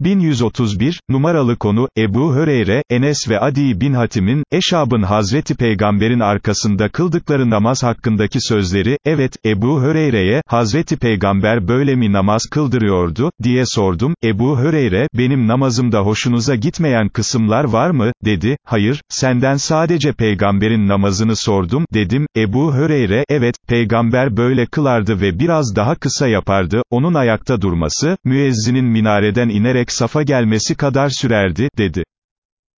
1131, numaralı konu, Ebu Höreyre, Enes ve Adi bin Hatim'in, Eşab'ın Hazreti Peygamber'in arkasında kıldıkları namaz hakkındaki sözleri, evet, Ebu Höreyre'ye, Hazreti Peygamber böyle mi namaz kıldırıyordu, diye sordum, Ebu Höreyre, benim namazımda hoşunuza gitmeyen kısımlar var mı, dedi, hayır, senden sadece Peygamber'in namazını sordum, dedim, Ebu Höreyre, evet, Peygamber böyle kılardı ve biraz daha kısa yapardı, onun ayakta durması, müezzinin minareden inerek safa gelmesi kadar sürerdi, dedi.